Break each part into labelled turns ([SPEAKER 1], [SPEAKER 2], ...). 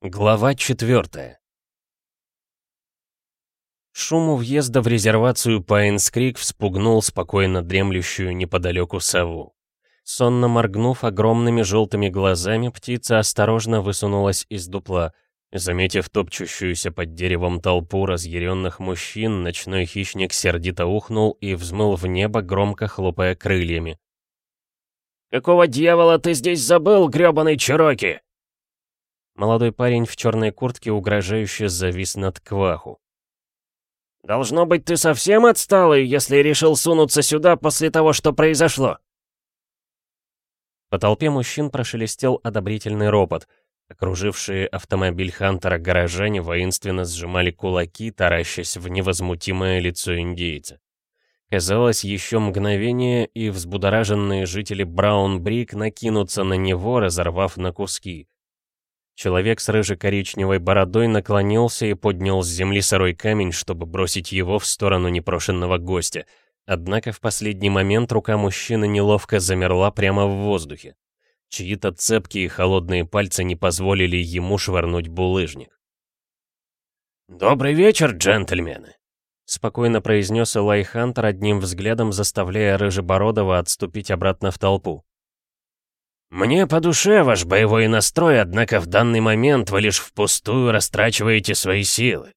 [SPEAKER 1] Глава 4 Шум у въезда в резервацию Пайнскрик вспугнул спокойно дремлющую неподалеку сову. Сонно моргнув огромными желтыми глазами, птица осторожно высунулась из дупла. Заметив топчущуюся под деревом толпу разъяренных мужчин, ночной хищник сердито ухнул и взмыл в небо, громко хлопая крыльями.
[SPEAKER 2] «Какого дьявола ты здесь забыл, грёбаный Чироки?»
[SPEAKER 1] Молодой парень в черной куртке угрожающе завис над Кваху.
[SPEAKER 2] «Должно быть, ты совсем отсталый, если решил сунуться сюда после того, что произошло!»
[SPEAKER 1] По толпе мужчин прошелестел одобрительный ропот. Окружившие автомобиль Хантера горожане воинственно сжимали кулаки, таращась в невозмутимое лицо индейца. Казалось, еще мгновение, и взбудораженные жители Браун-Брик накинутся на него, разорвав на куски. Человек с рыже-коричневой бородой наклонился и поднял с земли сырой камень, чтобы бросить его в сторону непрошенного гостя. Однако в последний момент рука мужчины неловко замерла прямо в воздухе. Чьи-то цепкие холодные пальцы не позволили ему швырнуть булыжник.
[SPEAKER 2] «Добрый вечер, джентльмены!»
[SPEAKER 1] Спокойно произнес Элай Хантер одним взглядом, заставляя Рыжебородова отступить обратно в толпу.
[SPEAKER 2] «Мне по душе ваш боевой настрой, однако в данный момент вы лишь впустую растрачиваете свои силы».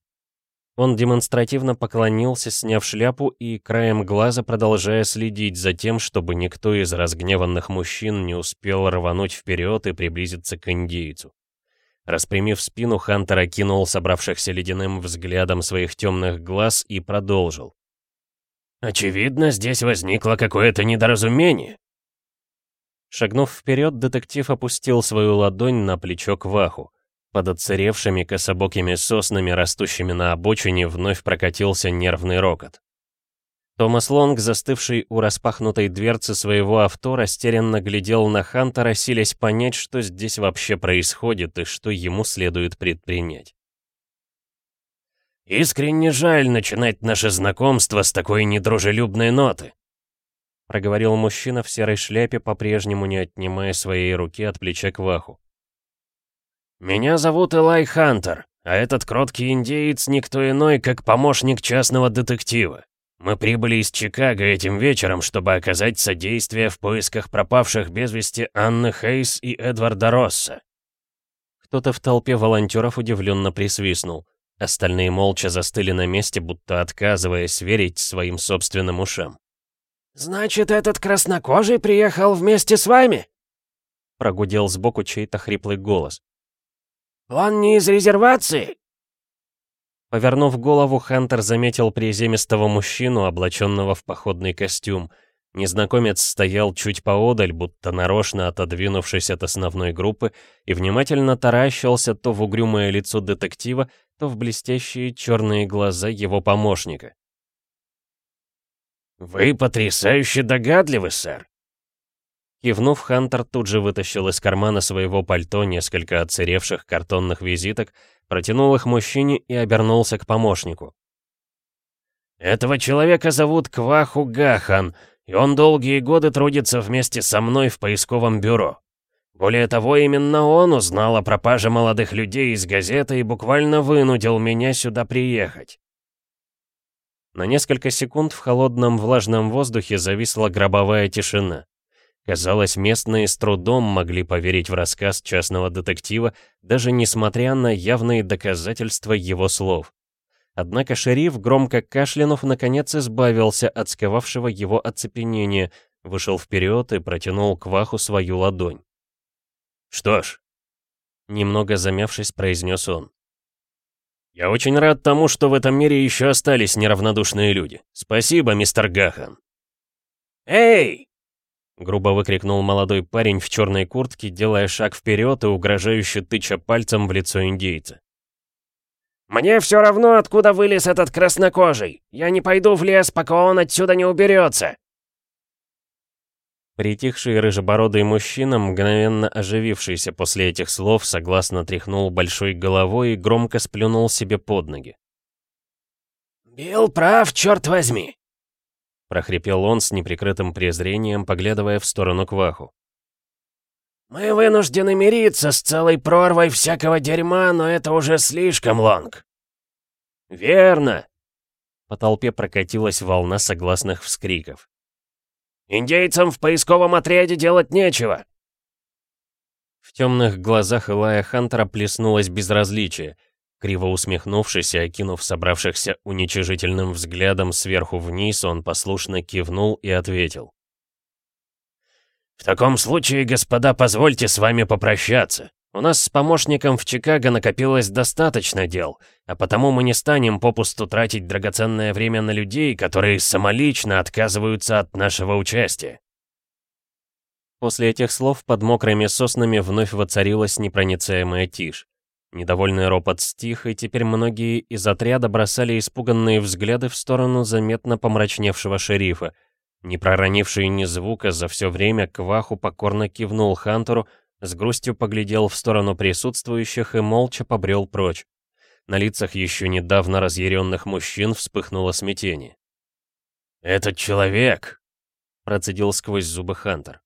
[SPEAKER 1] Он демонстративно поклонился, сняв шляпу и краем глаза продолжая следить за тем, чтобы никто из разгневанных мужчин не успел рвануть вперед и приблизиться к индейцу. Распрямив спину, Хантер окинул собравшихся ледяным взглядом своих темных глаз и продолжил.
[SPEAKER 2] «Очевидно, здесь возникло какое-то недоразумение.
[SPEAKER 1] Шагнув вперед, детектив опустил свою ладонь на плечо Кваху. Под отсыревшими кособокими соснами, растущими на обочине, вновь прокатился нервный рокот. Томас Лонг, застывший у распахнутой дверцы своего авто, растерянно глядел на Хантера, силясь понять, что здесь вообще происходит и что ему следует предпринять.
[SPEAKER 2] «Искренне жаль начинать наше знакомство с такой недружелюбной ноты»,
[SPEAKER 1] проговорил мужчина в серой шляпе, по-прежнему не отнимая своей руки от плеча Кваху.
[SPEAKER 2] «Меня зовут Элай Хантер, а этот кроткий индеец никто иной, как помощник частного детектива. Мы прибыли из Чикаго этим вечером, чтобы оказать содействие в поисках пропавших без вести Анны Хейс и Эдварда Росса».
[SPEAKER 1] Кто-то в толпе волонтеров удивленно присвистнул. Остальные молча застыли на месте, будто отказываясь верить своим собственным ушам.
[SPEAKER 2] «Значит, этот краснокожий приехал вместе с вами?»
[SPEAKER 1] Прогудел сбоку чей-то хриплый голос.
[SPEAKER 2] «Он не из резервации?»
[SPEAKER 1] Повернув голову, Хантер заметил приземистого мужчину, облаченного в походный костюм. Незнакомец стоял чуть поодаль, будто нарочно отодвинувшись от основной группы, и внимательно таращился то в угрюмое лицо детектива, то в блестящие черные глаза его помощника.
[SPEAKER 2] «Вы потрясающе догадливы, сэр!»
[SPEAKER 1] Кивнув, Хантер тут же вытащил из кармана своего пальто несколько отсыревших картонных визиток, протянул их мужчине и обернулся к помощнику.
[SPEAKER 2] «Этого человека зовут Кваху Гахан, и он долгие годы трудится вместе со мной в поисковом бюро. Более того, именно он узнал о пропаже молодых людей из газеты и буквально вынудил меня сюда приехать.
[SPEAKER 1] На несколько секунд в холодном влажном воздухе зависла гробовая тишина. Казалось, местные с трудом могли поверить в рассказ частного детектива, даже несмотря на явные доказательства его слов. Однако шериф, громко кашлянув, наконец избавился от сковавшего его оцепенения, вышел вперед и протянул к Ваху свою ладонь.
[SPEAKER 2] «Что ж», —
[SPEAKER 1] немного замявшись, произнес он,
[SPEAKER 2] «Я очень рад тому, что в этом мире еще остались неравнодушные люди. Спасибо, мистер Гахан». «Эй!»
[SPEAKER 1] — грубо выкрикнул молодой парень в черной куртке, делая шаг вперед и угрожающе тыча пальцем в лицо индейца.
[SPEAKER 2] «Мне все равно, откуда вылез этот краснокожий. Я не пойду в лес, пока он отсюда не уберется.
[SPEAKER 1] Притихший рыжебородый мужчина, мгновенно оживившийся после этих слов, согласно тряхнул большой головой и громко сплюнул себе под ноги.
[SPEAKER 2] «Билл прав, черт возьми!»
[SPEAKER 1] прохрипел он с неприкрытым презрением, поглядывая в сторону Кваху.
[SPEAKER 2] «Мы вынуждены мириться с целой прорвой всякого дерьма, но это уже слишком, Лонг».
[SPEAKER 1] «Верно!» По толпе прокатилась волна согласных вскриков.
[SPEAKER 2] «Индейцам в поисковом отряде делать нечего!»
[SPEAKER 1] В темных глазах Илая Хантера плеснулось безразличие. Криво усмехнувшись и окинув собравшихся уничижительным взглядом сверху вниз, он послушно кивнул и ответил.
[SPEAKER 2] «В таком случае, господа, позвольте с вами попрощаться. У нас с помощником в Чикаго накопилось достаточно дел, а потому мы не станем попусту тратить драгоценное время на людей, которые самолично отказываются от нашего участия.
[SPEAKER 1] После этих слов под мокрыми соснами вновь воцарилась непроницаемая тишь. Недовольный ропот стих, и теперь многие из отряда бросали испуганные взгляды в сторону заметно помрачневшего шерифа. Не проронивший ни звука за все время, Кваху покорно кивнул Хантеру, с грустью поглядел в сторону присутствующих и молча побрел прочь. На лицах еще недавно разъяренных мужчин вспыхнуло смятение.
[SPEAKER 2] «Этот человек!» — процедил сквозь зубы Хантер.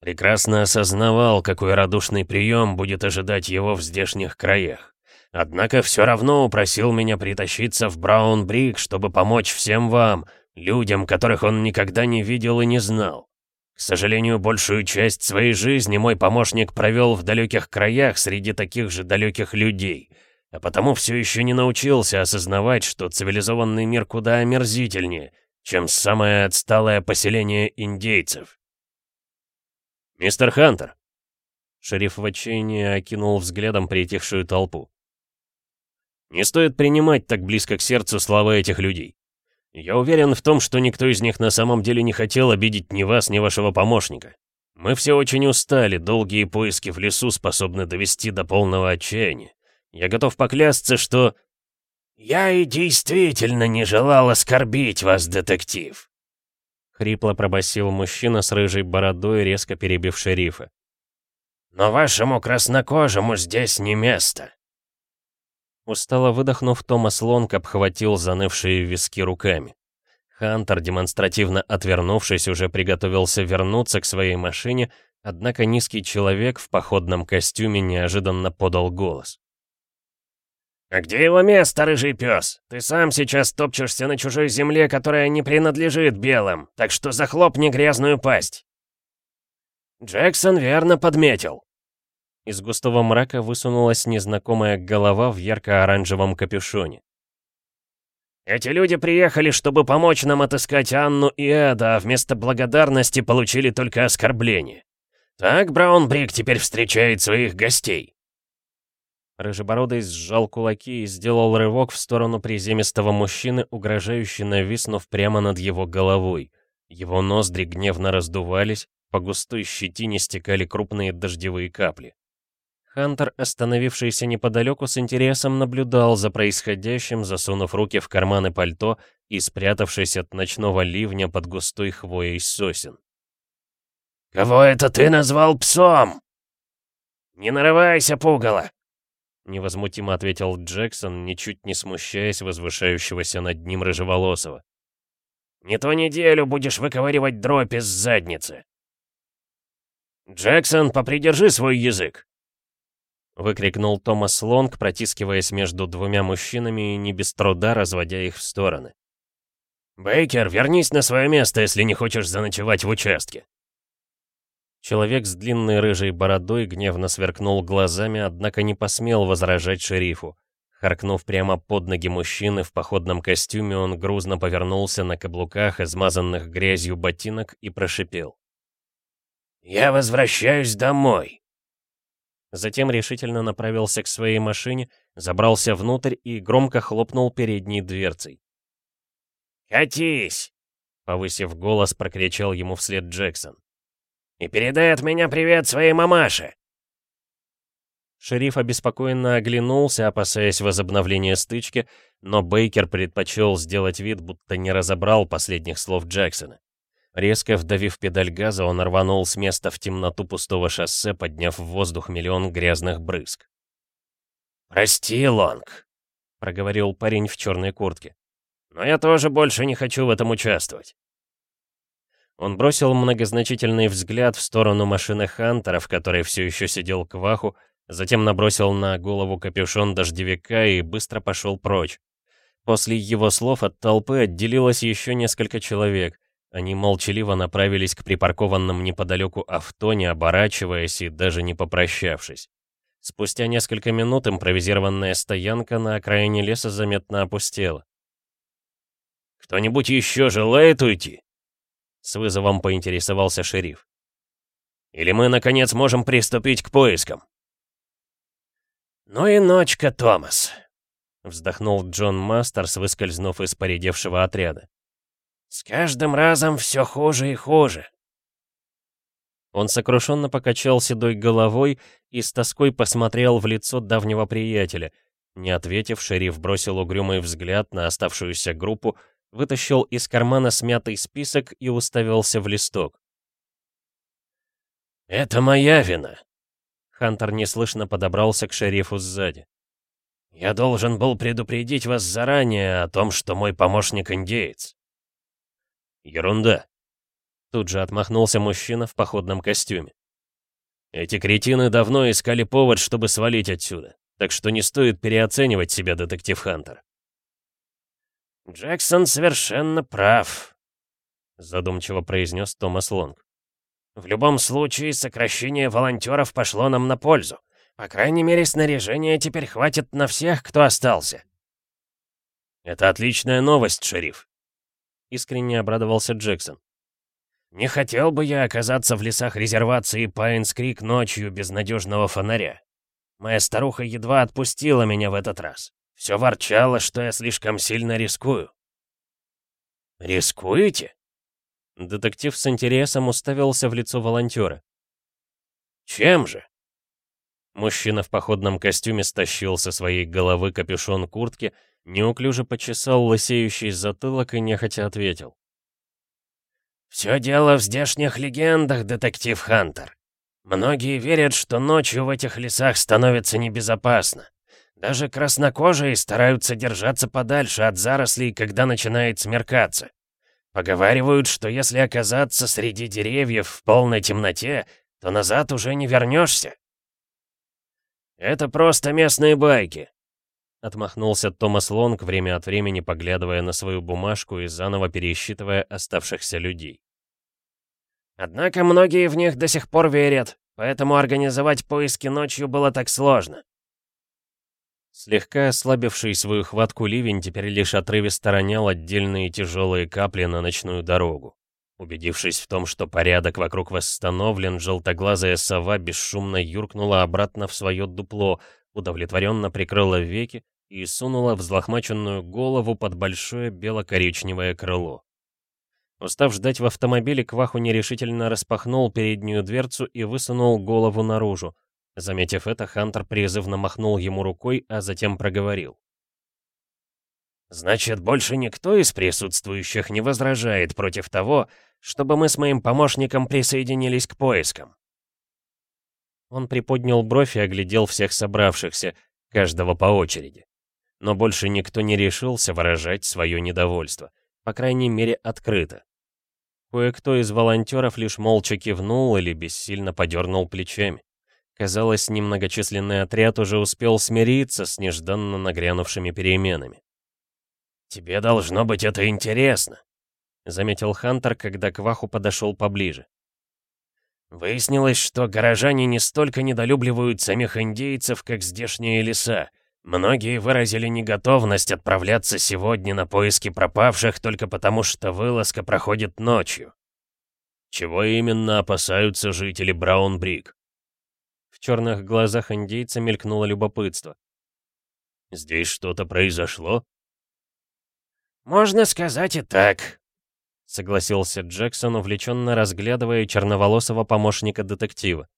[SPEAKER 2] Прекрасно осознавал, какой радушный прием будет ожидать его в здешних краях. Однако все равно упросил меня притащиться в Браун-Брик, чтобы помочь всем вам, людям, которых он никогда не видел и не знал. К сожалению, большую часть своей жизни мой помощник провел в далеких краях среди таких же далеких людей, а потому все еще не научился осознавать, что цивилизованный мир куда омерзительнее, чем самое отсталое поселение индейцев.
[SPEAKER 1] «Мистер Хантер!» Шериф в отчаянии окинул взглядом притихшую толпу. «Не стоит принимать так близко к сердцу слова этих людей. Я уверен в том, что никто из них на самом деле не хотел обидеть ни вас, ни вашего помощника. Мы все очень устали, долгие поиски в лесу способны довести до полного отчаяния. Я готов поклясться, что...»
[SPEAKER 2] «Я и действительно не желал оскорбить вас, детектив», —
[SPEAKER 1] хрипло пробасил мужчина с рыжей бородой, резко перебив шерифа.
[SPEAKER 2] «Но вашему краснокожему здесь не место.
[SPEAKER 1] Устало выдохнув, Томас Лонг обхватил занывшие виски руками. Хантер, демонстративно отвернувшись, уже приготовился вернуться к своей машине, однако низкий человек в походном костюме неожиданно подал голос.
[SPEAKER 2] «А где его место, рыжий пес? Ты сам сейчас топчешься на чужой земле, которая не принадлежит белым, так что захлопни грязную пасть!» Джексон верно подметил.
[SPEAKER 1] Из густого мрака высунулась незнакомая голова в ярко-оранжевом капюшоне.
[SPEAKER 2] «Эти люди приехали, чтобы помочь нам отыскать Анну и Эда, а вместо благодарности получили только оскорбление. Так Браунбрик теперь встречает своих гостей».
[SPEAKER 1] Рыжебородый сжал кулаки и сделал рывок в сторону приземистого мужчины, угрожающе нависнув прямо над его головой. Его ноздри гневно раздувались, по густой щетине стекали крупные дождевые капли. Хантер, остановившийся неподалеку, с интересом наблюдал за происходящим, засунув руки в карманы пальто и спрятавшись от ночного ливня под густой хвоей сосен.
[SPEAKER 2] «Кого это ты назвал псом?» «Не нарывайся, пугало!»
[SPEAKER 1] Невозмутимо ответил Джексон, ничуть не смущаясь возвышающегося над ним рыжеволосого.
[SPEAKER 2] «Не то неделю будешь выковыривать дробь из задницы!» «Джексон, попридержи свой язык!»
[SPEAKER 1] Выкрикнул Томас Лонг, протискиваясь между двумя мужчинами и не без труда разводя их в стороны.
[SPEAKER 2] «Бейкер, вернись на свое место, если не хочешь заночевать в участке!»
[SPEAKER 1] Человек с длинной рыжей бородой гневно сверкнул глазами, однако не посмел возражать шерифу. Харкнув прямо под ноги мужчины в походном костюме, он грузно повернулся на каблуках, измазанных грязью ботинок, и прошипел.
[SPEAKER 2] «Я возвращаюсь домой!»
[SPEAKER 1] Затем решительно направился к своей машине, забрался внутрь и громко хлопнул передней дверцей.
[SPEAKER 2] «Катись!»
[SPEAKER 1] — повысив голос, прокричал ему вслед Джексон.
[SPEAKER 2] «И передай от меня привет своей мамаше!»
[SPEAKER 1] Шериф обеспокоенно оглянулся, опасаясь возобновления стычки, но Бейкер предпочел сделать вид, будто не разобрал последних слов Джексона. Резко вдавив педаль газа, он рванул с места в темноту пустого шоссе, подняв в воздух миллион грязных брызг.
[SPEAKER 2] «Прости, Лонг», — проговорил парень в черной куртке. «Но я тоже больше не хочу в этом участвовать».
[SPEAKER 1] Он бросил многозначительный взгляд в сторону машины Хантера, в которой все еще сидел Кваху, затем набросил на голову капюшон дождевика и быстро пошел прочь. После его слов от толпы отделилось еще несколько человек. Они молчаливо направились к припаркованным неподалеку авто, не оборачиваясь и даже не попрощавшись. Спустя несколько минут импровизированная стоянка на окраине леса заметно опустела.
[SPEAKER 2] «Кто-нибудь еще желает уйти?»
[SPEAKER 1] С вызовом поинтересовался шериф.
[SPEAKER 2] «Или мы, наконец, можем приступить к поискам?»
[SPEAKER 3] «Ну и ночка, Томас»,
[SPEAKER 1] Вздохнул Джон Мастерс, выскользнув из поредевшего отряда.
[SPEAKER 3] «С каждым разом все хуже и хуже».
[SPEAKER 1] Он сокрушенно покачал седой головой и с тоской посмотрел в лицо давнего приятеля. Не ответив, шериф бросил угрюмый взгляд на оставшуюся группу, вытащил из кармана смятый список и уставился в листок.
[SPEAKER 3] «Это моя вина!»
[SPEAKER 1] Хантер неслышно подобрался к шерифу сзади.
[SPEAKER 3] «Я должен был предупредить вас заранее о том, что мой помощник индеец».
[SPEAKER 2] «Ерунда», —
[SPEAKER 1] тут же отмахнулся мужчина в походном костюме.
[SPEAKER 2] «Эти кретины давно искали повод, чтобы свалить отсюда, так что не стоит переоценивать себя, детектив Хантер».
[SPEAKER 3] «Джексон совершенно прав», —
[SPEAKER 1] задумчиво произнес Томас Лонг.
[SPEAKER 3] «В любом случае, сокращение волонтеров пошло нам на пользу. По крайней мере, снаряжения теперь хватит на всех, кто остался.
[SPEAKER 2] Это отличная новость, шериф.
[SPEAKER 1] Искренне обрадовался Джексон.
[SPEAKER 3] Не хотел бы я оказаться в лесах резервации Пайнс-Крик ночью без надежного фонаря. Моя старуха едва отпустила меня в этот раз. Все ворчало, что я слишком сильно рискую. «Рискуете?»
[SPEAKER 1] Детектив с интересом уставился в лицо волонтера.
[SPEAKER 3] «Чем же?»
[SPEAKER 1] Мужчина в походном костюме стащил со своей головы капюшон куртки, неуклюже почесал лысеющий затылок и нехотя ответил.
[SPEAKER 3] «Все дело в здешних легендах, детектив Хантер. Многие верят, что ночью в этих лесах становится небезопасно. Даже краснокожие стараются держаться подальше от зарослей, когда начинает смеркаться. Поговаривают, что если оказаться среди деревьев в полной темноте, то назад уже не вернешься. «Это просто местные байки», — отмахнулся Томас Лонг, время от времени поглядывая на свою бумажку и заново пересчитывая оставшихся людей. «Однако многие в них до сих пор верят, поэтому организовать поиски ночью было так сложно». Слегка ослабивший свою хватку ливень теперь лишь отрывисто ронял отдельные тяжелые капли на ночную дорогу. Убедившись в том, что порядок вокруг восстановлен, желтоглазая сова бесшумно юркнула обратно в свое дупло, удовлетворенно прикрыла веки и сунула взлохмаченную голову под большое бело-коричневое крыло. Устав ждать в автомобиле, Кваху нерешительно распахнул переднюю дверцу и высунул голову наружу. Заметив это, Хантер призывно махнул ему рукой, а затем проговорил. «Значит, больше никто из присутствующих не возражает против того, чтобы мы с моим помощником присоединились к поискам». Он приподнял бровь и оглядел всех собравшихся, каждого по очереди. Но больше никто не решился выражать свое недовольство, по крайней мере, открыто. Кое-кто из волонтеров лишь молча кивнул или бессильно подернул плечами. Казалось, немногочисленный отряд уже успел смириться с нежданно нагрянувшими переменами. «Тебе должно быть это интересно», — заметил Хантер, когда к Ваху подошел поближе. Выяснилось, что горожане не столько недолюбливают самих индейцев, как здешние леса. Многие выразили неготовность отправляться сегодня на поиски пропавших только потому, что вылазка проходит ночью. Чего именно опасаются жители Браунбрик? В черных глазах индейца мелькнуло любопытство. «Здесь что-то произошло?» «Можно сказать и так», — согласился Джексон, увлеченно разглядывая черноволосого помощника детектива.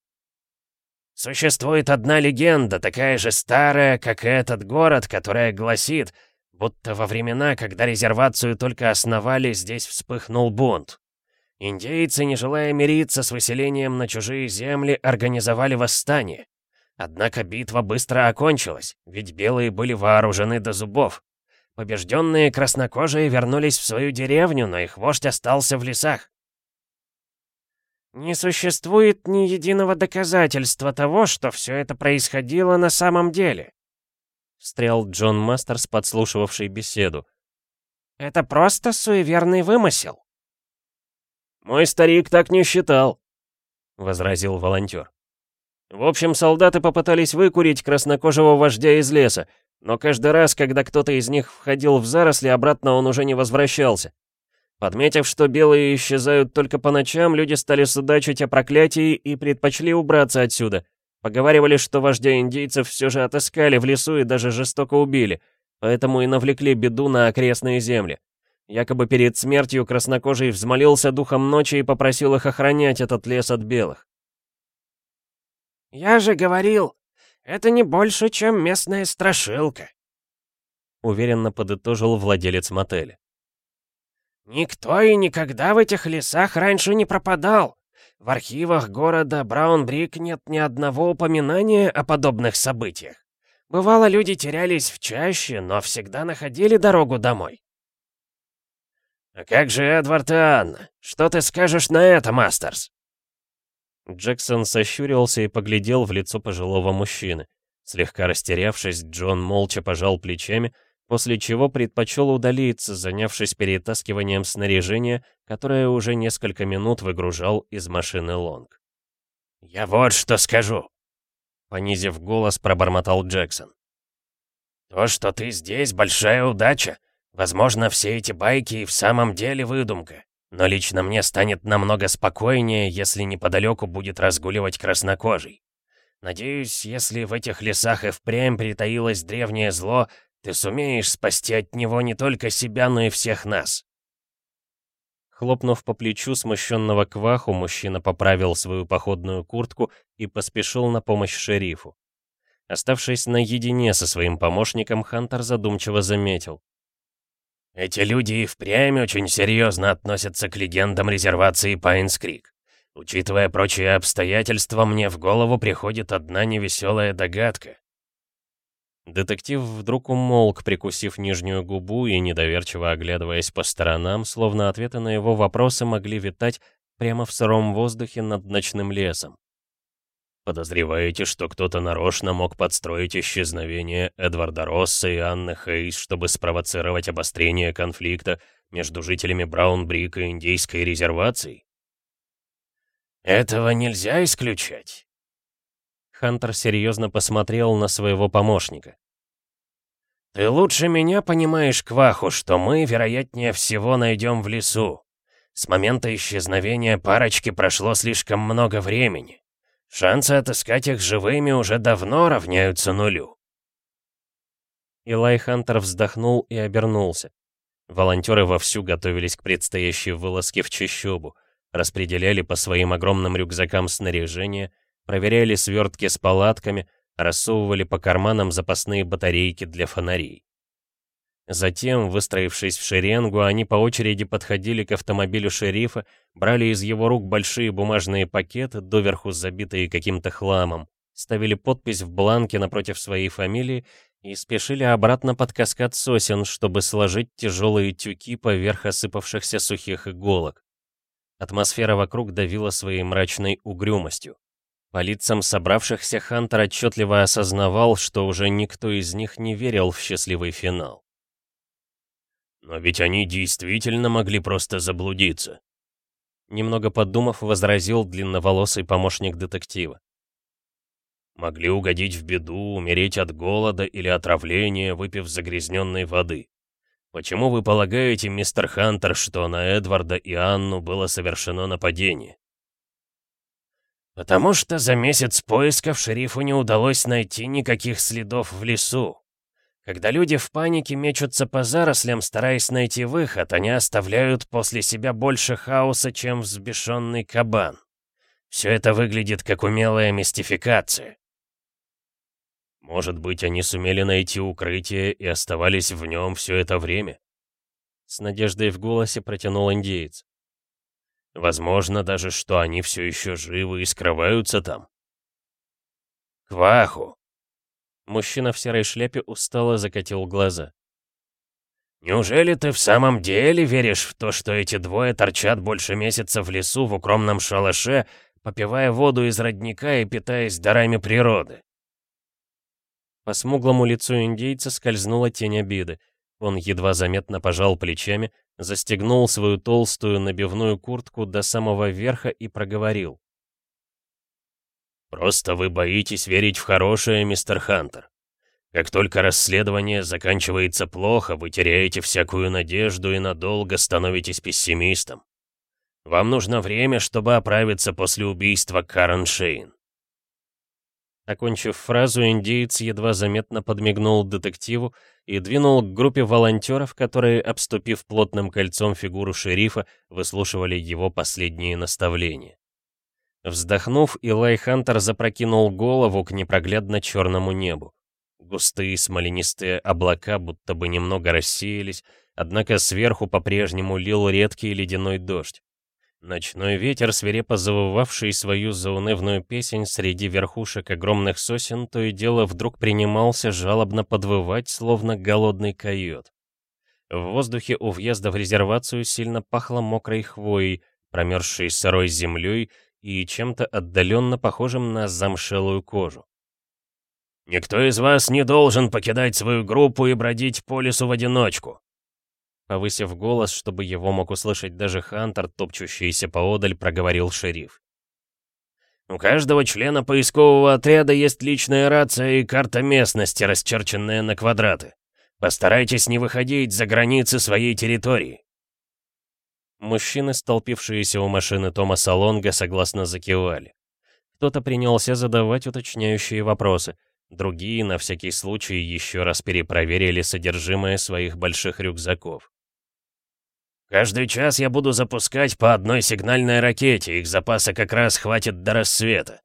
[SPEAKER 3] «Существует одна легенда, такая же старая, как и этот город, которая гласит, будто во времена, когда резервацию только основали, здесь вспыхнул бунт. Индейцы, не желая мириться с выселением на чужие земли, организовали восстание. Однако битва быстро окончилась, ведь белые были вооружены до зубов. Побежденные краснокожие вернулись в свою деревню, но их вождь остался в лесах. Не существует ни единого доказательства того, что все это происходило на самом деле. Встрял Джон Мастерс, подслушивавший беседу. Это просто суеверный вымысел.
[SPEAKER 2] «Мой старик так не считал», — возразил волонтер. «В общем, солдаты попытались выкурить краснокожего вождя из леса, но каждый раз, когда кто-то из них входил в заросли, обратно он уже не возвращался. Подметив, что белые исчезают только по ночам, люди стали судачить о проклятии и предпочли убраться отсюда. Поговаривали, что вождя индейцев все же отыскали в лесу и даже жестоко убили, поэтому и навлекли беду на окрестные земли. Якобы перед смертью краснокожий взмолился духом ночи и попросил их охранять этот лес от белых.
[SPEAKER 3] «Я же говорил, это не больше, чем местная страшилка», — уверенно подытожил владелец мотеля. Никто и никогда в этих лесах раньше не пропадал. В архивах города Браунбрик нет ни одного упоминания о подобных событиях. Бывало, люди терялись в чаще, но всегда находили дорогу домой.
[SPEAKER 2] «А как же Эдвард и Анна? Что ты скажешь на это, Мастерс?»
[SPEAKER 1] Джексон сощурился и поглядел в лицо пожилого мужчины. Слегка растерявшись, Джон молча пожал плечами, после чего предпочел удалиться, занявшись перетаскиванием снаряжения, которое уже несколько минут выгружал из машины Лонг.
[SPEAKER 2] «Я вот что скажу», —
[SPEAKER 1] понизив голос, пробормотал Джексон.
[SPEAKER 2] «То, что ты здесь, большая удача. Возможно, все эти байки и в самом деле выдумка. Но лично мне станет намного спокойнее, если неподалеку будет разгуливать краснокожий. Надеюсь, если в этих лесах и впрямь притаилось древнее зло, ты сумеешь спасти от него не только себя, но и всех нас.
[SPEAKER 1] Хлопнув по плечу смущенного кваху, мужчина поправил свою походную куртку и поспешил на помощь шерифу. Оставшись наедине со своим помощником, Хантер задумчиво заметил.
[SPEAKER 2] «Эти люди и впрямь очень серьезно относятся к легендам резервации Пайнс-Крик. Учитывая прочие обстоятельства, мне в голову приходит одна невеселая догадка.
[SPEAKER 1] Детектив вдруг умолк, прикусив нижнюю губу и недоверчиво оглядываясь по сторонам, словно ответы на его вопросы могли витать прямо в сыром воздухе над ночным лесом.
[SPEAKER 2] «Подозреваете, что кто-то нарочно мог подстроить исчезновение Эдварда Росса и Анны Хейс, чтобы спровоцировать обострение конфликта между жителями Браунбрика и Индейской резервацией?» «Этого нельзя исключать»,
[SPEAKER 1] Хантер серьезно посмотрел на своего помощника.
[SPEAKER 2] «Ты лучше меня понимаешь, Кваху, что мы, вероятнее всего, найдем в лесу. С момента исчезновения парочки прошло слишком много времени. Шансы отыскать их живыми уже давно равняются нулю».
[SPEAKER 1] Илай Хантер вздохнул и обернулся. Волонтеры вовсю готовились к предстоящей вылазке в Чищобу, распределяли по своим огромным рюкзакам снаряжение — проверяли свертки с палатками, рассовывали по карманам запасные батарейки для фонарей. Затем, выстроившись в шеренгу, они по очереди подходили к автомобилю шерифа, брали из его рук большие бумажные пакеты, доверху забитые каким-то хламом, ставили подпись в бланке напротив своей фамилии и спешили обратно под каскад сосен, чтобы сложить тяжелые тюки поверх осыпавшихся сухих иголок. Атмосфера вокруг давила своей мрачной угрюмостью. По лицам собравшихся Хантер отчетливо осознавал, что уже никто из них не верил в счастливый финал.
[SPEAKER 2] «Но ведь они действительно могли просто заблудиться»,
[SPEAKER 1] Немного подумав, возразил длинноволосый помощник детектива.
[SPEAKER 2] Могли угодить в беду, умереть от голода или отравления, выпив загрязненной воды. Почему вы полагаете, мистер Хантер, что на Эдварда и Анну было совершено нападение? «Потому что за месяц поисков шерифу не удалось найти никаких следов в лесу. Когда люди в панике мечутся по зарослям, стараясь найти выход, они оставляют после себя больше хаоса, чем взбешенный кабан. Все это выглядит как умелая мистификация. Может быть, они сумели найти укрытие и оставались в нем все это время?
[SPEAKER 1] С надеждой в голосе протянул индеец.
[SPEAKER 2] Возможно даже, что они все еще живы и скрываются там. Кваху.
[SPEAKER 1] Мужчина в серой шляпе устало закатил глаза.
[SPEAKER 2] «Неужели ты в самом деле веришь в то, что эти двое торчат больше месяца в лесу в укромном шалаше, попивая воду из родника и питаясь дарами природы?»
[SPEAKER 3] По смуглому лицу индейца скользнула тень обиды. Он едва заметно пожал плечами, застегнул свою толстую набивную куртку до самого верха и проговорил.
[SPEAKER 2] «Просто вы боитесь верить в хорошее, мистер Хантер. Как только расследование заканчивается плохо, вы теряете всякую надежду и надолго становитесь пессимистом. Вам нужно время, чтобы оправиться после убийства Карен Шейн.
[SPEAKER 3] Окончив фразу, индеец едва заметно подмигнул детективу и двинул к группе волонтеров, которые, обступив плотным кольцом фигуру шерифа, выслушивали его последние наставления. Вздохнув, Илай Хантер запрокинул голову к непроглядно черному небу. Густые смоленистые облака будто бы немного рассеялись, однако сверху по-прежнему лил редкий ледяной дождь. Ночной ветер, свирепо завывавший свою заунывную песнь среди верхушек огромных сосен, то и дело вдруг принимался жалобно подвывать, словно голодный койот. В воздухе у въезда в резервацию сильно пахло мокрой хвоей, промерзшей сырой землей и чем-то отдаленно похожим на замшелую кожу.
[SPEAKER 2] «Никто из вас не должен покидать свою группу и бродить по лесу в одиночку»,
[SPEAKER 3] Повысив голос, чтобы его мог услышать даже Хантер, топчущийся поодаль, проговорил шериф.
[SPEAKER 2] «У каждого члена поискового отряда есть личная рация и карта местности, расчерченная на квадраты. Постарайтесь не выходить за границы своей территории».
[SPEAKER 3] Мужчины, столпившиеся у машины Томаса Лонга, согласно закивали. Кто-то принялся задавать уточняющие вопросы — Другие, на всякий случай, еще раз перепроверили содержимое своих больших рюкзаков.
[SPEAKER 2] «Каждый час я буду запускать по одной сигнальной ракете, их запаса как раз хватит до рассвета.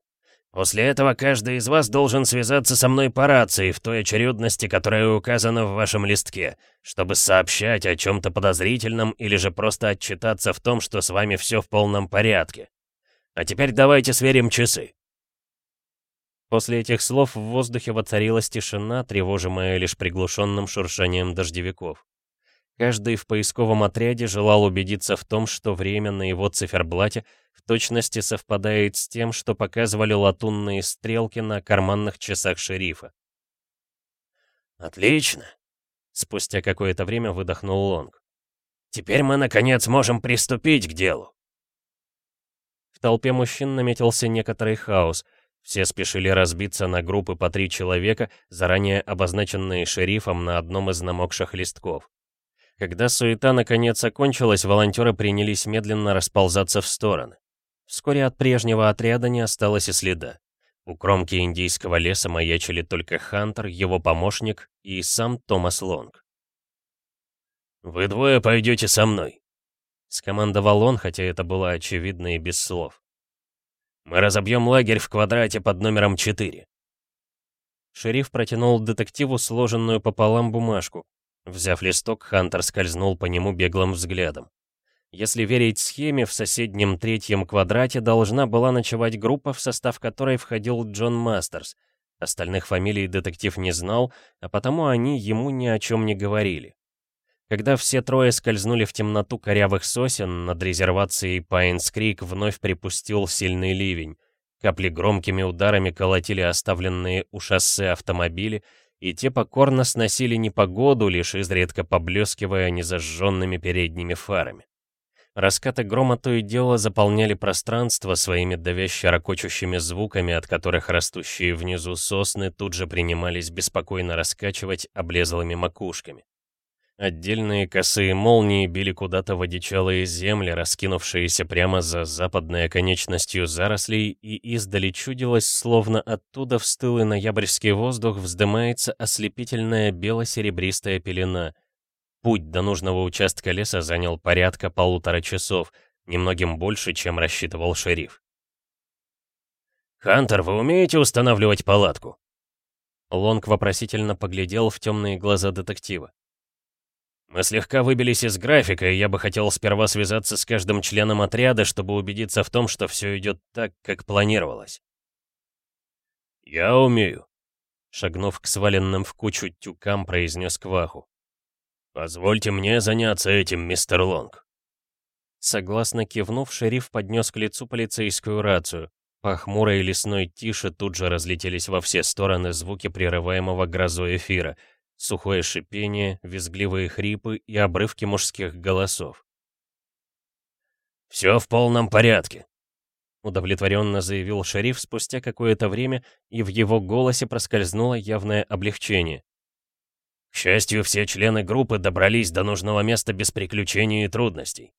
[SPEAKER 2] После этого каждый из вас должен связаться со мной по рации в той очередности, которая указана в вашем листке, чтобы сообщать о чем-то подозрительном или же просто отчитаться в том, что с вами все в полном порядке. А теперь давайте сверим часы.
[SPEAKER 3] После этих слов в воздухе воцарилась тишина, тревожимая лишь приглушенным шуршанием дождевиков. Каждый в поисковом отряде желал убедиться в том, что время на его циферблате в точности совпадает с тем, что показывали латунные стрелки на карманных часах шерифа.
[SPEAKER 2] «Отлично!» — спустя какое-то время выдохнул Лонг. «Теперь мы, наконец, можем приступить к делу!»
[SPEAKER 3] В толпе мужчин наметился некоторый хаос — все спешили разбиться на группы по три человека, заранее обозначенные шерифом на одном из намокших листков. Когда суета наконец окончилась, волонтеры принялись медленно расползаться в стороны. Вскоре от прежнего отряда не осталось и следа. У кромки индийского леса маячили только Хантер, его помощник и сам Томас Лонг.
[SPEAKER 2] «Вы двое пойдете со мной», —
[SPEAKER 3] скомандовал он, хотя это было очевидно и без слов.
[SPEAKER 2] Мы разобьем лагерь в квадрате под номером 4.
[SPEAKER 3] Шериф протянул детективу сложенную пополам бумажку. Взяв листок, Хантер скользнул по нему беглым взглядом. Если верить схеме, в соседнем третьем квадрате должна была ночевать группа, в состав которой входил Джон Мастерс. Остальных фамилий детектив не знал, а потому они ему ни о чем не говорили. Когда все трое скользнули в темноту корявых сосен, над резервацией Пайнс-Крик вновь припустил сильный ливень. Капли громкими ударами колотили оставленные у шоссе автомобили, и те покорно сносили непогоду, лишь изредка поблескивая незажженными передними фарами. Раскаты грома то и дело заполняли пространство своими давяще ракочущими звуками, от которых растущие внизу сосны тут же принимались беспокойно раскачивать облезлыми макушками. Отдельные косые молнии били куда-то в одичалые земли, раскинувшиеся прямо за западной оконечностью зарослей, и издали чудилось, словно оттуда в стылый ноябрьский воздух вздымается ослепительная бело-серебристая пелена. Путь до нужного участка леса занял порядка полутора часов, немногим больше, чем рассчитывал шериф.
[SPEAKER 2] «Хантер, вы умеете устанавливать палатку?»
[SPEAKER 3] Лонг вопросительно поглядел в темные глаза детектива.
[SPEAKER 2] Мы слегка выбились из графика, и я бы хотел сперва связаться с каждым членом отряда, чтобы убедиться в том, что все идет так, как планировалось.
[SPEAKER 3] «Я умею», — шагнув к сваленным в кучу тюкам, произнес Кваху.
[SPEAKER 2] «Позвольте мне заняться этим, мистер Лонг».
[SPEAKER 1] Согласно кивнув, шериф поднес к лицу полицейскую рацию. По хмурой лесной тише тут же разлетелись во все стороны звуки прерываемого грозой эфира. Сухое шипение, визгливые хрипы и обрывки мужских голосов.
[SPEAKER 2] «Все в полном порядке», —
[SPEAKER 1] удовлетворенно заявил шериф спустя какое-то время, и в его голосе проскользнуло явное облегчение.
[SPEAKER 2] К счастью, все члены группы добрались до нужного места без приключений и трудностей.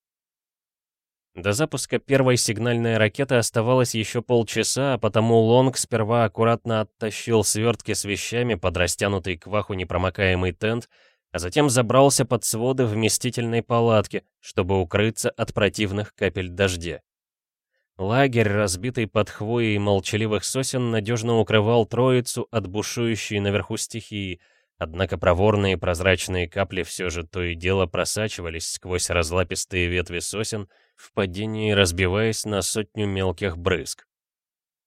[SPEAKER 1] До запуска первой сигнальной ракеты оставалось еще полчаса, а потому Лонг сперва аккуратно оттащил свертки с вещами под растянутый кваху непромокаемый тент, а затем забрался под своды вместительной палатки, чтобы укрыться от противных капель дождя. Лагерь, разбитый под хвоей молчаливых сосен, надежно укрывал троицу от бушующей наверху стихии — Однако проворные прозрачные капли все же то и дело просачивались сквозь разлапистые ветви сосен, в падении разбиваясь на сотню мелких брызг.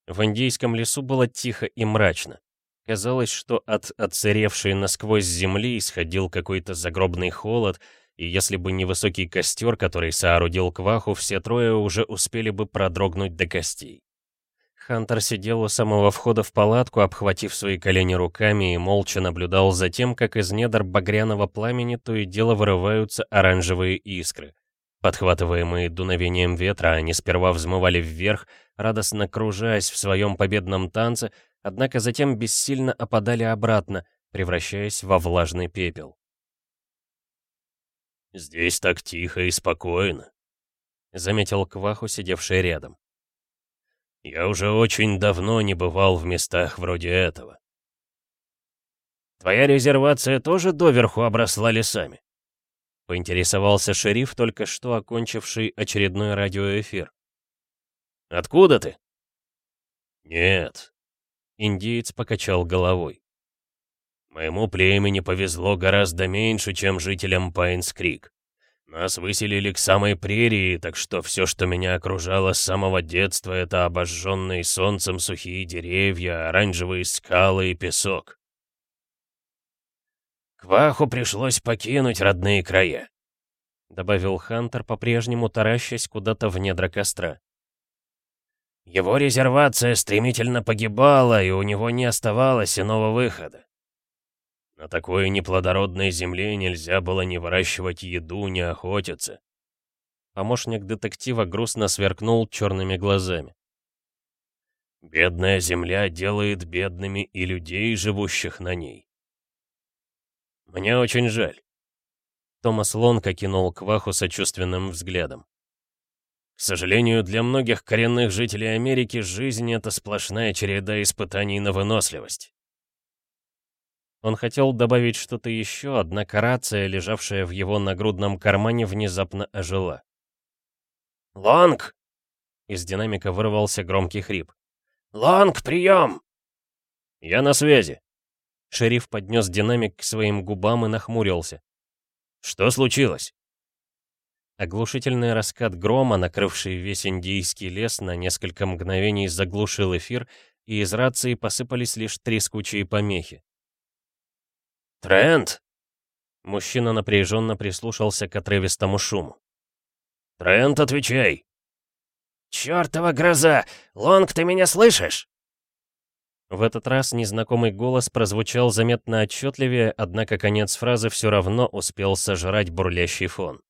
[SPEAKER 1] В индийском лесу было тихо и мрачно. Казалось, что от отсыревшей насквозь земли исходил какой-то загробный холод, и если бы не высокий костер, который соорудил Кваху, все трое уже успели бы продрогнуть до костей. Хантер сидел у самого входа в палатку, обхватив свои колени руками и молча наблюдал за тем, как из недр багряного пламени то и дело вырываются оранжевые искры. Подхватываемые дуновением ветра, они сперва взмывали вверх, радостно кружась в своем победном танце, однако затем бессильно опадали обратно, превращаясь во влажный пепел.
[SPEAKER 2] «Здесь так тихо и спокойно», — заметил Кваху, сидевший рядом. Я уже очень давно не бывал в местах вроде этого.
[SPEAKER 3] «Твоя резервация тоже доверху обросла лесами?» — поинтересовался шериф, только что окончивший очередной радиоэфир. «Откуда ты?»
[SPEAKER 2] «Нет», — индиец покачал головой. «Моему племени повезло гораздо меньше, чем жителям Пайнс-Крик. Нас выселили к самой прерии, так что все, что меня окружало с самого детства, это обожженные солнцем сухие деревья, оранжевые скалы и песок.
[SPEAKER 3] «Кваху пришлось покинуть родные края», —
[SPEAKER 1] добавил Хантер, по-прежнему таращась куда-то в недра костра.
[SPEAKER 3] «Его резервация стремительно погибала, и у него не оставалось иного выхода.
[SPEAKER 2] На такой неплодородной земле нельзя было ни выращивать еду, ни охотиться.
[SPEAKER 1] Помощник детектива грустно сверкнул черными глазами.
[SPEAKER 2] Бедная земля делает бедными и людей, живущих на ней. Мне очень жаль.
[SPEAKER 1] Томас Лонг кинул Кваху сочувственным взглядом.
[SPEAKER 2] К сожалению, для многих коренных жителей Америки жизнь — это сплошная череда испытаний на выносливость.
[SPEAKER 1] Он хотел добавить что-то еще, однако рация, лежавшая в его нагрудном кармане, внезапно ожила.
[SPEAKER 3] «Лонг!»
[SPEAKER 1] Из динамика вырвался громкий хрип.
[SPEAKER 3] «Лонг, прием!»
[SPEAKER 2] «Я на связи!»
[SPEAKER 1] Шериф поднес динамик к своим губам и нахмурился.
[SPEAKER 2] «Что случилось?»
[SPEAKER 1] Оглушительный раскат грома, накрывший весь индийский лес, на несколько мгновений заглушил эфир, и из рации посыпались лишь трескучие помехи.
[SPEAKER 3] «Трент!»
[SPEAKER 1] Мужчина напряженно прислушался к отрывистому шуму.
[SPEAKER 2] «Трент, отвечай!»
[SPEAKER 3] «Чёртова гроза! Лонг, ты меня слышишь?»
[SPEAKER 1] В этот раз незнакомый голос прозвучал заметно отчетливее, однако конец фразы все равно успел сожрать бурлящий фон.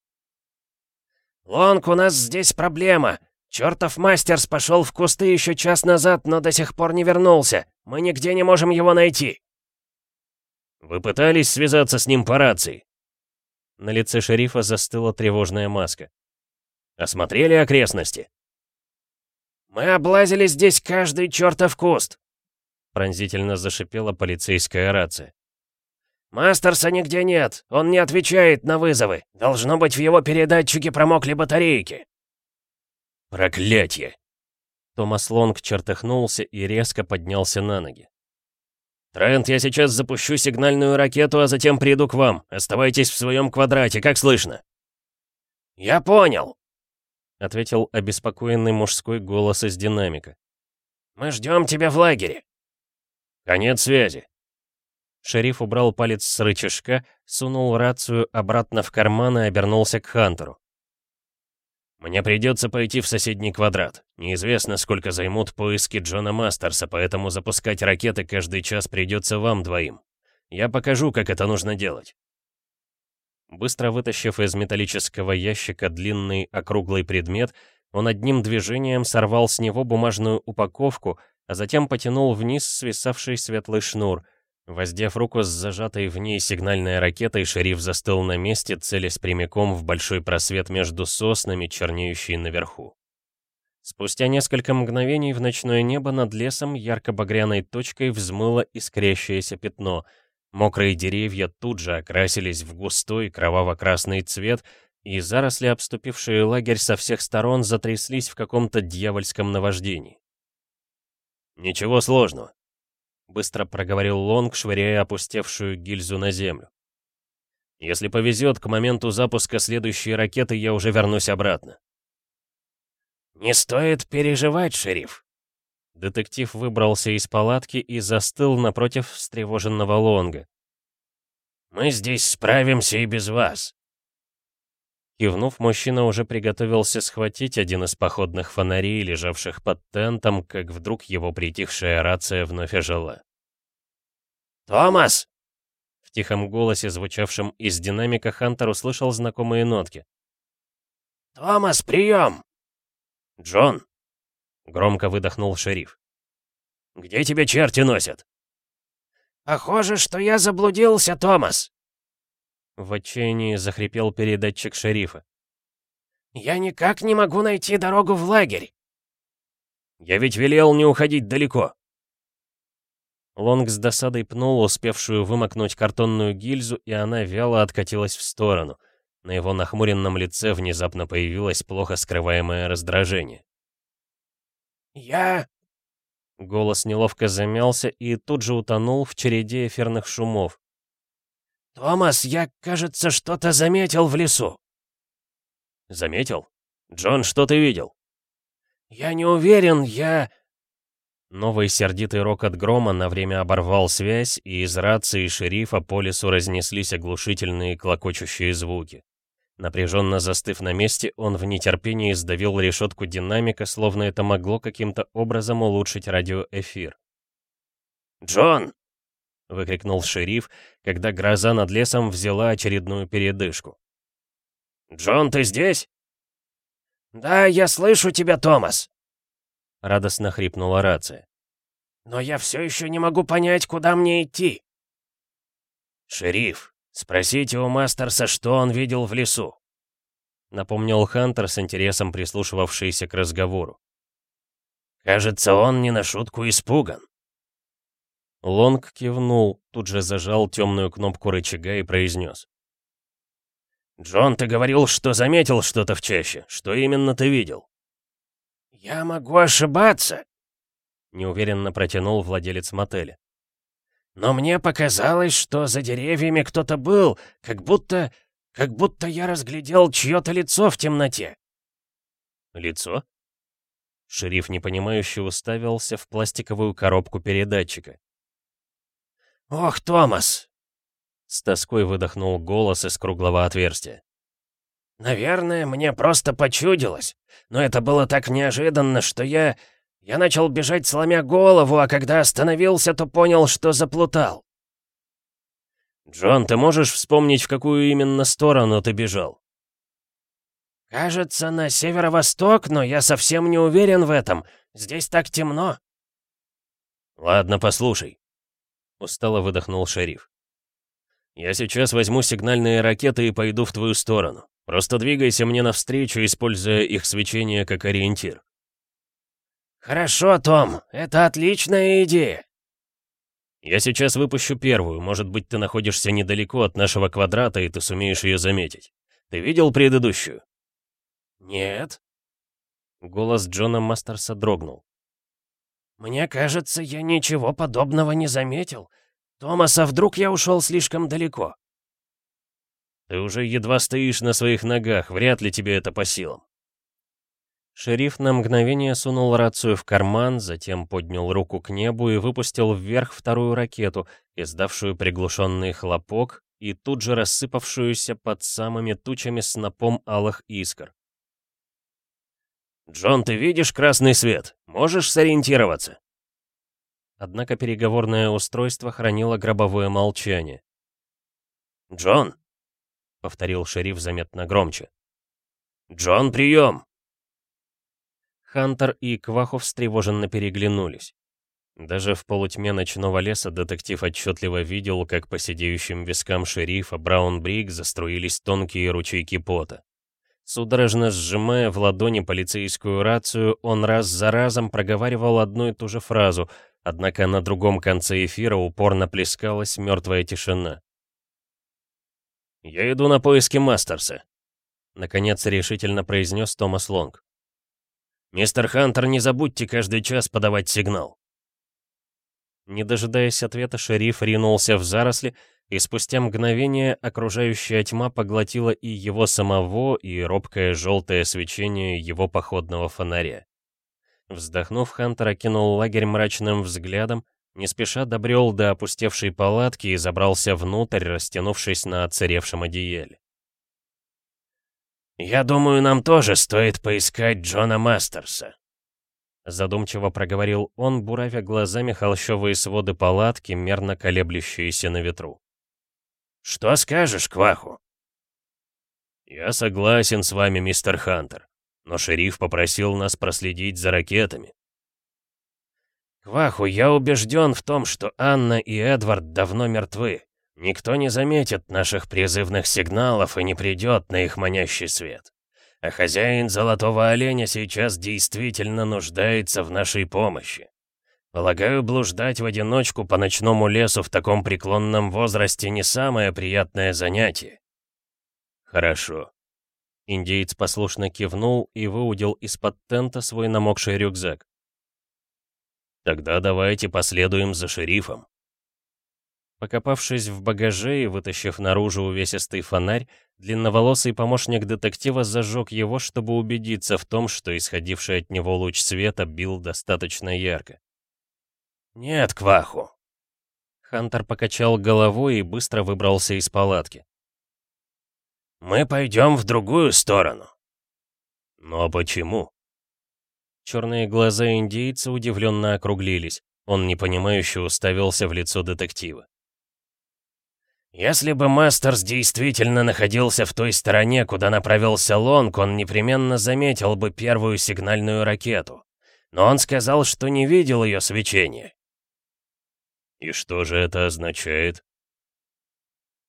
[SPEAKER 3] «Лонг, у нас здесь проблема! Чёртов мастерс пошел в кусты еще час назад, но до сих пор не вернулся! Мы нигде не можем его найти!»
[SPEAKER 2] «Вы пытались связаться с ним по рации?»
[SPEAKER 1] На лице шерифа застыла тревожная маска.
[SPEAKER 2] «Осмотрели окрестности?»
[SPEAKER 3] «Мы облазили здесь каждый чертов куст!»
[SPEAKER 1] Пронзительно зашипела полицейская рация.
[SPEAKER 3] «Мастерса нигде нет, он не отвечает на вызовы. Должно быть, в его передатчике промокли батарейки».
[SPEAKER 2] «Проклятье!»
[SPEAKER 1] Томас Лонг чертыхнулся и резко поднялся на ноги.
[SPEAKER 2] «Трент, я сейчас запущу сигнальную ракету, а затем приду к вам. Оставайтесь в своем квадрате, как слышно?»
[SPEAKER 3] «Я понял», —
[SPEAKER 1] ответил обеспокоенный мужской голос из динамика.
[SPEAKER 3] «Мы ждем тебя в лагере».
[SPEAKER 2] «Конец связи».
[SPEAKER 1] Шериф убрал палец с рычажка, сунул рацию обратно в карман и обернулся к Хантеру.
[SPEAKER 2] «Мне придется пойти в соседний квадрат. Неизвестно, сколько займут поиски Джона Мастерса, поэтому запускать ракеты каждый час придется вам двоим. Я покажу, как это нужно делать».
[SPEAKER 1] Быстро вытащив из металлического ящика длинный округлый предмет, он одним движением сорвал с него бумажную упаковку, а затем потянул вниз свисавший светлый шнур. Воздев руку с зажатой в ней сигнальной ракетой, шериф застыл на месте, целясь прямиком в большой просвет между соснами, чернеющий наверху. Спустя несколько мгновений в ночное небо над лесом ярко-багряной точкой взмыло искрящееся пятно. Мокрые деревья тут же окрасились в густой кроваво-красный цвет, и заросли, обступившие лагерь со всех сторон, затряслись в каком-то дьявольском наваждении.
[SPEAKER 2] «Ничего сложного», —
[SPEAKER 1] быстро проговорил Лонг, швыряя опустевшую гильзу на землю.
[SPEAKER 2] «Если повезет, к моменту запуска следующей ракеты я уже вернусь обратно».
[SPEAKER 3] «Не стоит переживать, шериф».
[SPEAKER 1] Детектив выбрался из палатки и застыл напротив встревоженного Лонга.
[SPEAKER 3] «Мы здесь справимся и без вас.
[SPEAKER 1] Кивнув, мужчина уже приготовился схватить один из походных фонарей, лежавших под тентом, как вдруг его притихшая рация вновь ожила.
[SPEAKER 3] «Томас!»
[SPEAKER 1] В тихом голосе, звучавшем из динамика, Хантер услышал знакомые нотки.
[SPEAKER 3] «Томас, прием!»
[SPEAKER 2] «Джон!»
[SPEAKER 1] — громко выдохнул шериф.
[SPEAKER 2] «Где тебя черти носят?»
[SPEAKER 3] «Похоже, что я заблудился, Томас!»
[SPEAKER 1] В отчаянии захрипел передатчик шерифа.
[SPEAKER 3] «Я никак не могу найти дорогу в лагерь!»
[SPEAKER 2] «Я ведь велел не уходить далеко!»
[SPEAKER 1] Лонг с досадой пнул успевшую вымокнуть картонную гильзу, и она вяло откатилась в сторону. На его нахмуренном лице внезапно появилось плохо скрываемое раздражение.
[SPEAKER 3] «Я...»
[SPEAKER 1] Голос неловко замялся и тут же утонул в череде эфирных шумов.
[SPEAKER 3] «Томас, я, кажется, что-то заметил в лесу».
[SPEAKER 2] «Заметил? Джон, что ты видел?»
[SPEAKER 3] «Я не уверен, я...»
[SPEAKER 1] Новый сердитый рокот грома на время оборвал связь, и из рации шерифа по лесу разнеслись оглушительные клокочущие звуки. Напряженно застыв на месте, он в нетерпении сдавил решетку динамика, словно это могло каким-то образом улучшить радиоэфир.
[SPEAKER 2] «Джон!»
[SPEAKER 1] — выкрикнул шериф, когда гроза над лесом взяла очередную передышку.
[SPEAKER 2] «Джон, ты здесь?»
[SPEAKER 3] «Да, я слышу тебя, Томас!»
[SPEAKER 1] Радостно хрипнула рация.
[SPEAKER 3] «Но я все еще не могу понять, куда мне идти!»
[SPEAKER 2] «Шериф, спросите у Мастерса, что он видел в лесу!»
[SPEAKER 1] Напомнил Хантер с интересом прислушивавшийся к разговору.
[SPEAKER 2] «Кажется, он не на шутку испуган!»
[SPEAKER 1] Лонг кивнул, тут же зажал темную кнопку рычага и произнес.
[SPEAKER 2] «Джон, ты говорил, что заметил что-то в чаще. Что именно ты видел?»
[SPEAKER 3] «Я могу ошибаться», —
[SPEAKER 1] неуверенно протянул владелец мотеля.
[SPEAKER 3] «Но мне показалось, что за деревьями кто-то был, как будто... как будто я разглядел чье-то лицо в темноте».
[SPEAKER 1] «Лицо?» Шериф непонимающе уставился в пластиковую коробку передатчика.
[SPEAKER 3] «Ох, Томас!»
[SPEAKER 1] С тоской выдохнул голос из круглого отверстия.
[SPEAKER 3] «Наверное, мне просто почудилось. Но это было так неожиданно, что я... Я начал бежать, сломя голову, а когда остановился, то понял, что заплутал».
[SPEAKER 1] «Джон, ты можешь вспомнить, в какую именно сторону ты бежал?»
[SPEAKER 3] «Кажется, на северо-восток, но я совсем не уверен в этом. Здесь так темно».
[SPEAKER 2] «Ладно, послушай.
[SPEAKER 1] Устало выдохнул шериф.
[SPEAKER 2] «Я сейчас возьму сигнальные ракеты и пойду в твою сторону. Просто двигайся мне навстречу, используя их свечение как ориентир».
[SPEAKER 3] «Хорошо, Том, это отличная идея».
[SPEAKER 2] «Я сейчас выпущу первую. Может быть, ты находишься недалеко от нашего квадрата, и ты сумеешь ее заметить. Ты видел предыдущую?»
[SPEAKER 3] «Нет».
[SPEAKER 1] Голос Джона Мастерса дрогнул.
[SPEAKER 3] «Мне кажется, я ничего подобного не заметил. Томас, а вдруг я ушел слишком далеко?»
[SPEAKER 2] «Ты уже едва стоишь на своих ногах, вряд ли тебе это по силам».
[SPEAKER 1] Шериф на мгновение сунул рацию в карман, затем поднял руку к небу и выпустил вверх вторую ракету, издавшую приглушенный хлопок и тут же рассыпавшуюся под самыми тучами снопом алых искр.
[SPEAKER 2] «Джон, ты видишь красный свет? Можешь сориентироваться?»
[SPEAKER 1] Однако переговорное устройство хранило гробовое молчание.
[SPEAKER 2] «Джон!» — повторил шериф заметно громче. «Джон, прием!»
[SPEAKER 1] Хантер и Кваху встревоженно переглянулись. Даже в полутьме ночного леса детектив отчетливо видел, как по сидеющим вискам шерифа Браун Брик заструились тонкие ручейки пота. Судорожно сжимая в ладони полицейскую рацию, он раз за разом проговаривал одну и ту же фразу, однако на другом конце эфира упорно плескалась мертвая тишина.
[SPEAKER 2] «Я иду на поиски Мастерса», —
[SPEAKER 1] наконец решительно произнес Томас Лонг.
[SPEAKER 2] «Мистер Хантер, не забудьте каждый час подавать сигнал».
[SPEAKER 1] Не дожидаясь ответа, шериф ринулся в заросли, и спустя мгновение окружающая тьма поглотила и его самого, и робкое желтое свечение его походного фонаря. Вздохнув, Хантер окинул лагерь мрачным взглядом, не спеша добрел до опустевшей палатки и забрался внутрь, растянувшись на отсыревшем одеяле.
[SPEAKER 2] «Я думаю, нам тоже стоит поискать Джона Мастерса»,
[SPEAKER 1] Задумчиво проговорил он, буравя глазами холщовые своды палатки, мерно колеблющиеся на ветру.
[SPEAKER 2] «Что скажешь, Кваху?»
[SPEAKER 3] «Я согласен с вами, мистер Хантер, но шериф попросил нас проследить за ракетами».
[SPEAKER 2] «Кваху, я убежден в том, что Анна и Эдвард давно мертвы. Никто не заметит наших призывных сигналов и не придет на их манящий свет. А хозяин Золотого Оленя сейчас действительно нуждается в нашей помощи. Полагаю, блуждать в одиночку по ночному лесу в таком преклонном возрасте не самое приятное занятие.
[SPEAKER 3] Хорошо.
[SPEAKER 1] Индеец послушно кивнул и выудил из-под тента свой намокший рюкзак.
[SPEAKER 3] Тогда давайте последуем за шерифом.
[SPEAKER 1] Покопавшись в багаже и вытащив наружу увесистый фонарь, длинноволосый помощник детектива зажег его, чтобы убедиться в том, что исходивший от него луч света бил достаточно ярко.
[SPEAKER 2] «Нет, Кваху!»
[SPEAKER 1] Хантер покачал головой и быстро выбрался из палатки.
[SPEAKER 2] «Мы пойдем в другую сторону».
[SPEAKER 3] «Но почему?»
[SPEAKER 1] Черные глаза индейца удивленно округлились. Он непонимающе уставился в лицо детектива.
[SPEAKER 2] Если бы Мастерс действительно находился в той стороне, куда направился Лонг, он непременно заметил бы первую сигнальную ракету. Но он сказал, что не видел ее свечения.
[SPEAKER 3] «И что же это означает?»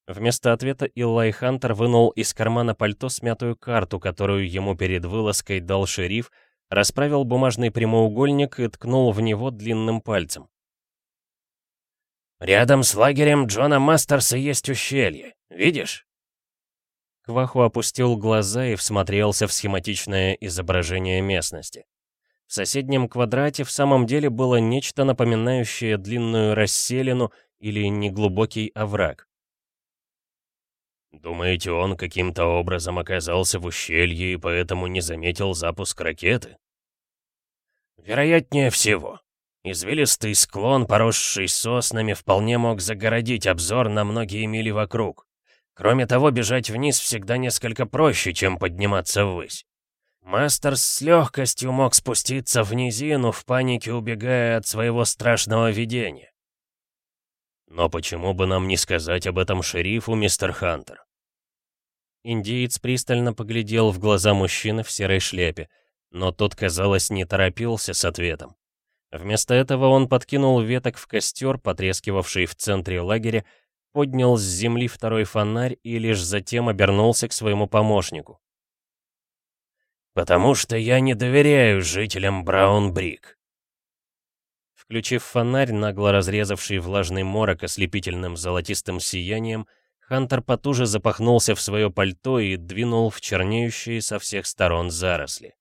[SPEAKER 1] Вместо ответа Илай Хантер вынул из кармана пальто смятую карту, которую ему перед вылазкой дал шериф, расправил бумажный прямоугольник и ткнул в него длинным пальцем.
[SPEAKER 2] Рядом с лагерем Джона Мастерса есть ущелье. Видишь?»
[SPEAKER 1] Кваху опустил глаза и всмотрелся в схематичное изображение местности. В соседнем квадрате в самом деле было нечто напоминающее длинную расселину или неглубокий овраг.
[SPEAKER 3] «Думаете, он каким-то образом оказался в ущелье и поэтому не заметил запуск ракеты?»
[SPEAKER 2] «Вероятнее всего», Извилистый склон, поросший соснами, вполне мог загородить обзор на многие мили вокруг. Кроме того, бежать вниз всегда несколько проще, чем подниматься ввысь. Мастерс с легкостью мог спуститься в низину, в панике убегая от своего страшного видения.
[SPEAKER 3] Но почему бы нам не сказать об этом шерифу, мистер Хантер?
[SPEAKER 1] Индиец пристально поглядел в глаза мужчины в серой шляпе, но тот, казалось, не торопился с ответом. Вместо этого он подкинул веток в костер, потрескивавший в центре лагеря, поднял с земли второй фонарь и лишь затем обернулся к своему помощнику.
[SPEAKER 2] «Потому что я не доверяю жителям Браун-Брик».
[SPEAKER 1] Включив фонарь, нагло разрезавший влажный морок ослепительным золотистым сиянием, Хантер потуже запахнулся в свое пальто и двинул в чернеющие со всех сторон заросли.